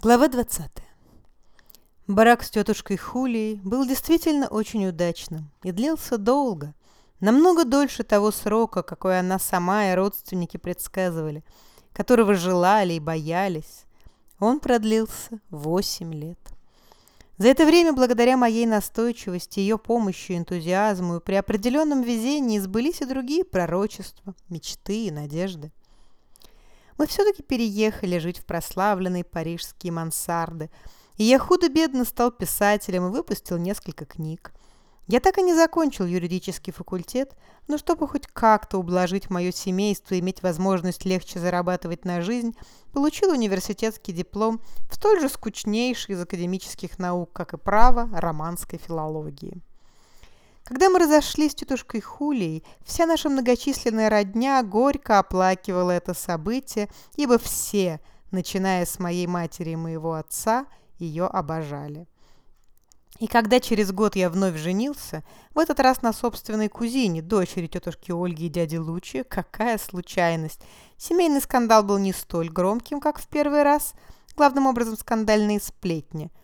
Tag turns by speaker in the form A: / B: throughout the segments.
A: Глава 20. Брак с тетушкой Хулией был действительно очень удачным и длился долго, намного дольше того срока, какой она сама и родственники предсказывали, которого желали и боялись. Он продлился восемь лет. За это время, благодаря моей настойчивости, ее помощи, энтузиазму и при определенном везении сбылись и другие пророчества, мечты и надежды мы все-таки переехали жить в прославленные парижские мансарды, и я худо-бедно стал писателем и выпустил несколько книг. Я так и не закончил юридический факультет, но чтобы хоть как-то ублажить мое семейство и иметь возможность легче зарабатывать на жизнь, получил университетский диплом в столь же скучнейший из академических наук, как и право романской филологии. Когда мы разошлись с тетушкой Хулией, вся наша многочисленная родня горько оплакивала это событие, ибо все, начиная с моей матери и моего отца, ее обожали. И когда через год я вновь женился, в этот раз на собственной кузине, дочери тетушки Ольги и дяди Лучи, какая случайность! Семейный скандал был не столь громким, как в первый раз, главным образом скандальные сплетни –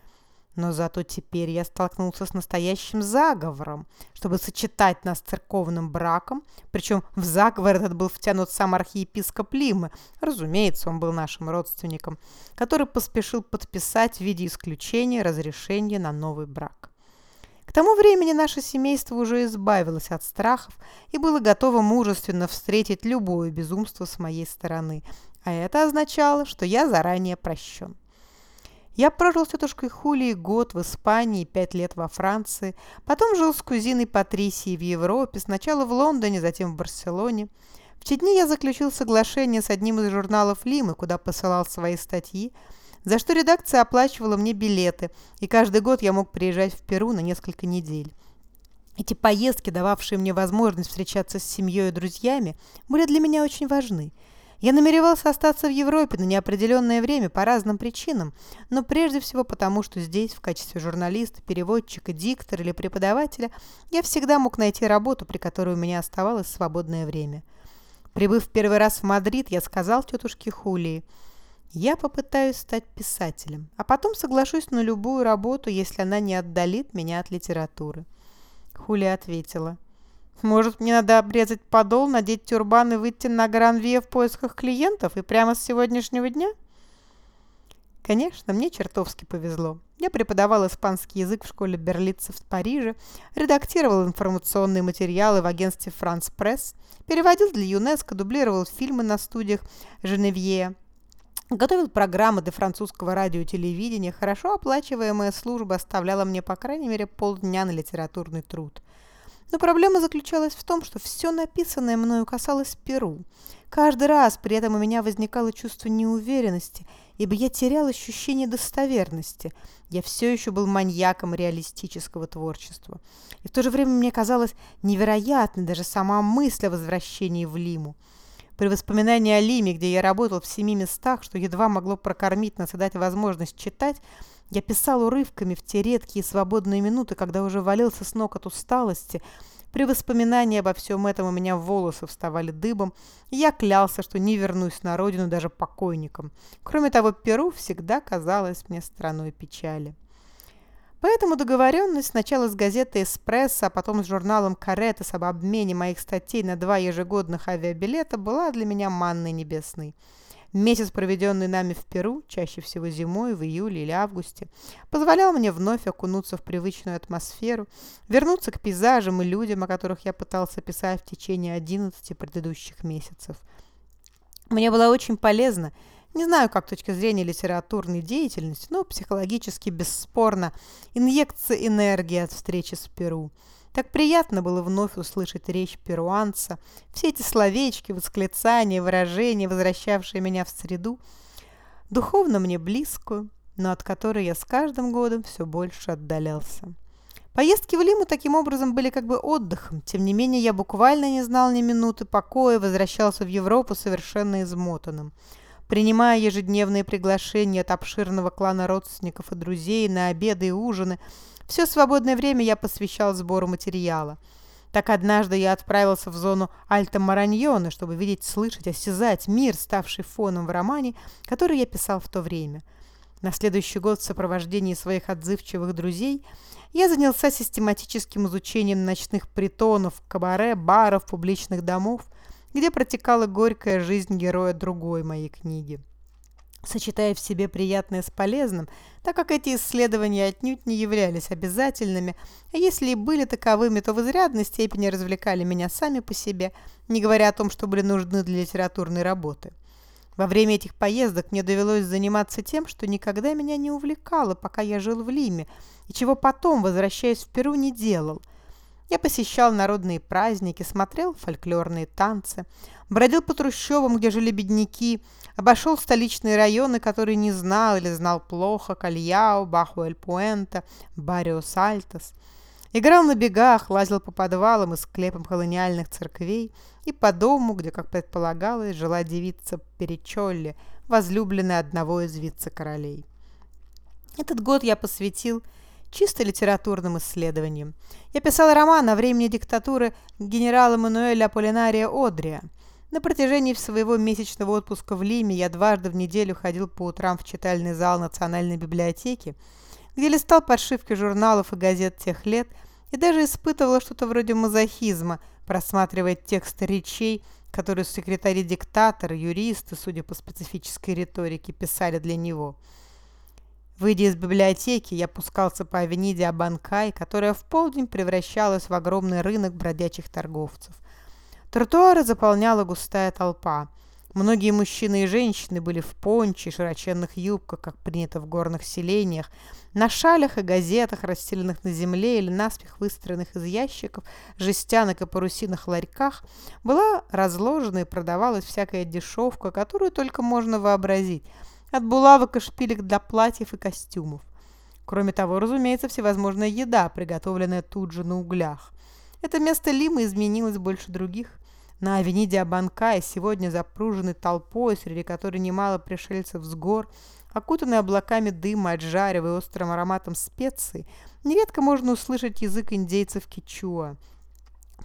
A: но зато теперь я столкнулся с настоящим заговором, чтобы сочетать нас с церковным браком, причем в заговор этот был втянут сам архиепископ Лимы, разумеется, он был нашим родственником, который поспешил подписать в виде исключения разрешение на новый брак. К тому времени наше семейство уже избавилось от страхов и было готово мужественно встретить любое безумство с моей стороны, а это означало, что я заранее прощен. Я прожил с тетушкой Хулией год в Испании, пять лет во Франции, потом жил с кузиной Патрисией в Европе, сначала в Лондоне, затем в Барселоне. В те дни я заключил соглашение с одним из журналов Лимы, куда посылал свои статьи, за что редакция оплачивала мне билеты, и каждый год я мог приезжать в Перу на несколько недель. Эти поездки, дававшие мне возможность встречаться с семьей и друзьями, были для меня очень важны – я намеревался остаться в Европе на неопределенное время по разным причинам, но прежде всего потому, что здесь, в качестве журналиста, переводчика, диктора или преподавателя, я всегда мог найти работу, при которой у меня оставалось свободное время. Прибыв первый раз в Мадрид, я сказал тетушке Хулии, «Я попытаюсь стать писателем, а потом соглашусь на любую работу, если она не отдалит меня от литературы». Хулия ответила, может, мне надо обрезать подол, надеть тюрбан и выйти на Гранвье в поисках клиентов и прямо с сегодняшнего дня? Конечно, мне чертовски повезло. Я преподавал испанский язык в школе берлицев в Париже, редактировал информационные материалы в агентстве «Франс Пресс», переводил для ЮНЕСКО, дублировал фильмы на студиях Женевье, готовил программы для французского радио и телевидения. Хорошо оплачиваемая служба оставляла мне, по крайней мере, полдня на литературный труд. Но проблема заключалась в том, что все написанное мною касалось Перу. Каждый раз при этом у меня возникало чувство неуверенности, ибо я терял ощущение достоверности. Я все еще был маньяком реалистического творчества. И в то же время мне казалось невероятной даже сама мысль о возвращении в Лиму. При воспоминании о Лиме, где я работал в семи местах, что едва могло прокормить нас и дать возможность читать, я писал урывками в те редкие свободные минуты, когда уже валился с ног от усталости. При воспоминании обо всем этом у меня волосы вставали дыбом, и я клялся, что не вернусь на родину даже покойником. Кроме того, Перу всегда казалось мне страной печали. Поэтому договоренность сначала с газетой «Эспрессо», а потом с журналом «Каретес» об обмене моих статей на два ежегодных авиабилета была для меня манной небесной. Месяц, проведенный нами в Перу, чаще всего зимой, в июле или августе, позволял мне вновь окунуться в привычную атмосферу, вернуться к пейзажам и людям, о которых я пытался писать в течение 11 предыдущих месяцев. Мне было очень полезно, не знаю, как с точки зрения литературной деятельности, но психологически бесспорно, инъекция энергии от встречи с Перу – так приятно было вновь услышать речь перуанца, все эти словечки, восклицания, выражения, возвращавшие меня в среду, духовно мне близкую, но от которой я с каждым годом все больше отдалялся. Поездки в Лиму таким образом были как бы отдыхом. Тем не менее, я буквально не знал ни минуты покоя, возвращался в Европу совершенно измотанным. Принимая ежедневные приглашения от обширного клана родственников и друзей на обеды и ужины, все свободное время я посвящал сбору материала. Так однажды я отправился в зону Альто-Мараньона, чтобы видеть, слышать, осязать мир, ставший фоном в романе, который я писал в то время. На следующий год в сопровождении своих отзывчивых друзей я занялся систематическим изучением ночных притонов, кабаре, баров, публичных домов, где протекала горькая жизнь героя другой моей книги сочетая в себе приятное с полезным, так как эти исследования отнюдь не являлись обязательными, а если и были таковыми, то в изрядной степени развлекали меня сами по себе, не говоря о том, что были нужны для литературной работы. Во время этих поездок мне довелось заниматься тем, что никогда меня не увлекало, пока я жил в Лиме, и чего потом, возвращаясь в Перу, не делал – я посещал народные праздники, смотрел фольклорные танцы, бродил по трущобам, где жили бедняки, обошел столичные районы, которые не знал или знал плохо, Кальяо, Бахуэль-Пуэнто, Барио-Сальтос. Играл на бегах, лазил по подвалам и склепам колониальных церквей и по дому, где, как предполагалось, жила девица Перечолли, возлюбленная одного из вице-королей. Этот год я посвятил чисто литературным исследованием. Я писал роман о времени диктатуры генерала Мануэля Аполлинария Одрия. На протяжении своего месячного отпуска в Лиме я дважды в неделю ходил по утрам в читальный зал Национальной библиотеки, где листал подшивки журналов и газет тех лет и даже испытывал что-то вроде мазохизма, просматривая тексты речей, которые секретари диктатора, юристы, судя по специфической риторике, писали для него – Выйдя из библиотеки, я пускался по авениде Абанкай, которая в полдень превращалась в огромный рынок бродячих торговцев. Тротуары заполняла густая толпа. Многие мужчины и женщины были в понче широченных юбках, как принято в горных селениях, на шалях и газетах, расстеленных на земле или наспех выстроенных из ящиков, жестянок и парусиных ларьках, была разложена и продавалась всякая дешевка, которую только можно вообразить – от булавок и шпилек до платьев и костюмов. Кроме того, разумеется, всевозможная еда, приготовленная тут же на углях. Это место Лимы изменилось больше других. На авениде Абанкай, сегодня запруженной толпой, среди которой немало пришельцев с гор, окутанной облаками дыма от жарева и острым ароматом специй, нередко можно услышать язык индейцев кичуа.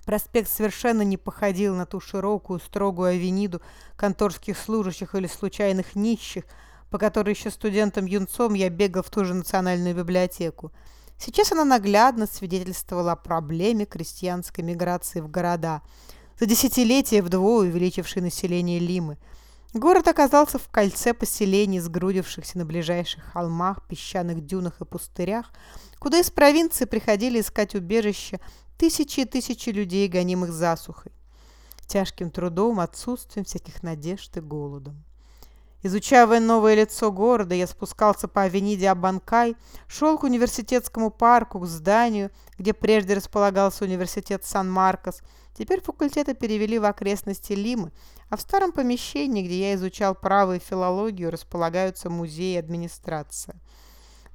A: Проспект совершенно не походил на ту широкую, строгую авениду конторских служащих или случайных нищих, по которой еще студентом-юнцом я бегал в ту же национальную библиотеку. Сейчас она наглядно свидетельствовала о проблеме крестьянской миграции в города, за десятилетия вдвое увеличившей население Лимы. Город оказался в кольце поселений, сгрудившихся на ближайших холмах, песчаных дюнах и пустырях, куда из провинции приходили искать убежище тысячи и тысячи людей, гонимых засухой, тяжким трудом, отсутствием всяких надежд и голодом. Изучая новое лицо города, я спускался по авениде Абанкай, шел к университетскому парку, к зданию, где прежде располагался университет Сан-Маркос. Теперь факультеты перевели в окрестности Лимы, а в старом помещении, где я изучал право и филологию, располагаются музеи и администрация.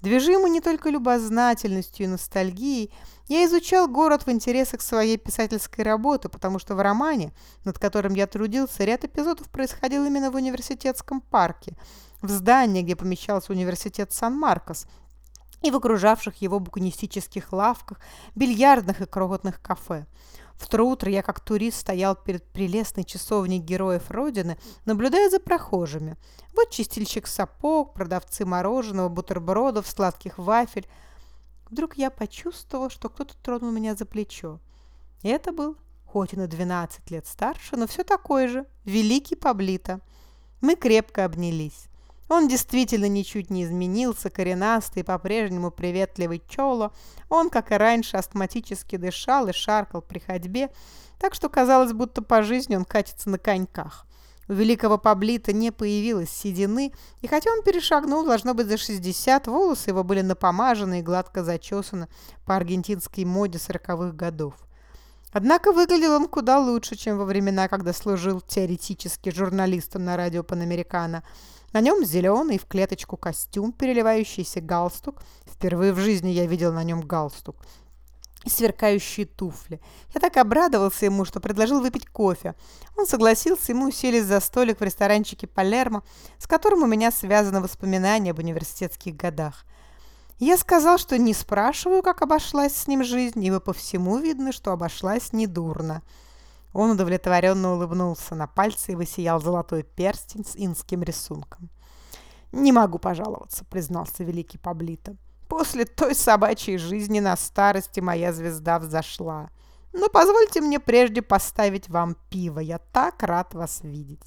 A: Движимый не только любознательностью и ностальгией, я изучал город в интересах своей писательской работы, потому что в романе, над которым я трудился, ряд эпизодов происходил именно в университетском парке, в здании, где помещался университет Сан-Маркос, и в окружавших его букинистических лавках, бильярдных и крохотных кафе. В то утро я как турист стоял перед прелестной часовней героев Родины, наблюдая за прохожими. Вот чистильщик сапог, продавцы мороженого, бутербродов, сладких вафель. Вдруг я почувствовал, что кто-то тронул меня за плечо. И это был, хоть и на 12 лет старше, но все такой же, великий Паблито. Мы крепко обнялись. Он действительно ничуть не изменился, коренастый, по-прежнему приветливый Чоло. Он, как и раньше, астматически дышал и шаркал при ходьбе, так что казалось, будто по жизни он катится на коньках. У великого Паблита не появилось седины, и хотя он перешагнул, должно быть, за 60, волосы его были напомажены и гладко зачесаны по аргентинской моде сороковых годов. Однако выглядел он куда лучше, чем во времена, когда служил теоретически журналистом на радио Панамерикано – на нем зеленый в клеточку костюм, переливающийся галстук. Впервые в жизни я видел на нем галстук. И сверкающие туфли. Я так обрадовался ему, что предложил выпить кофе. Он согласился, и мы уселись за столик в ресторанчике Палермо, с которым у меня связано воспоминание об университетских годах. Я сказал, что не спрашиваю, как обошлась с ним жизнь, ибо по всему видно, что обошлась недурно. Он удовлетворенно улыбнулся. На пальце его сиял золотой перстень с инским рисунком. «Не могу пожаловаться», — признался великий Паблито. «После той собачьей жизни на старости моя звезда взошла. Но позвольте мне прежде поставить вам пиво. Я так рад вас видеть».